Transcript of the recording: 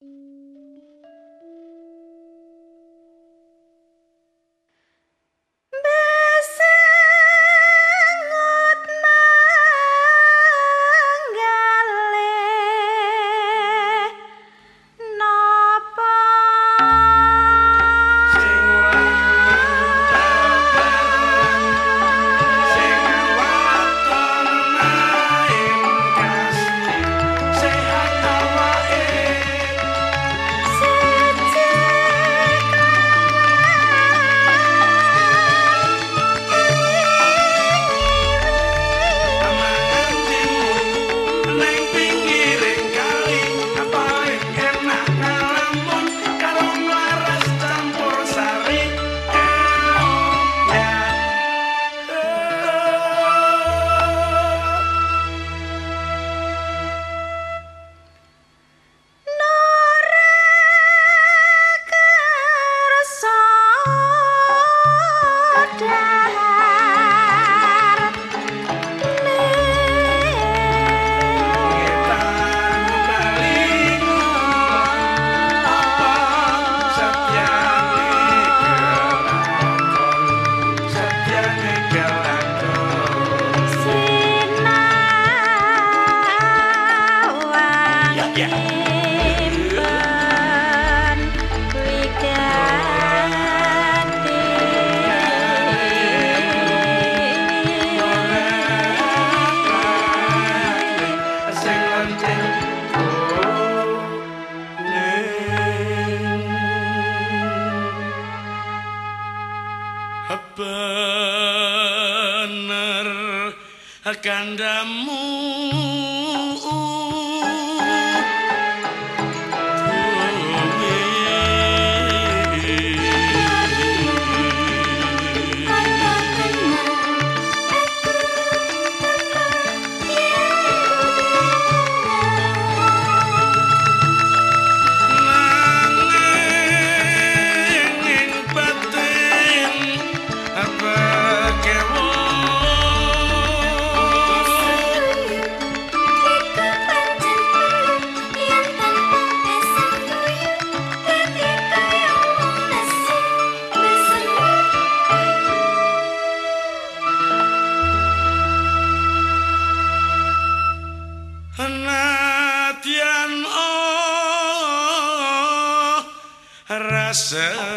Música bener kandamu Yes, sir.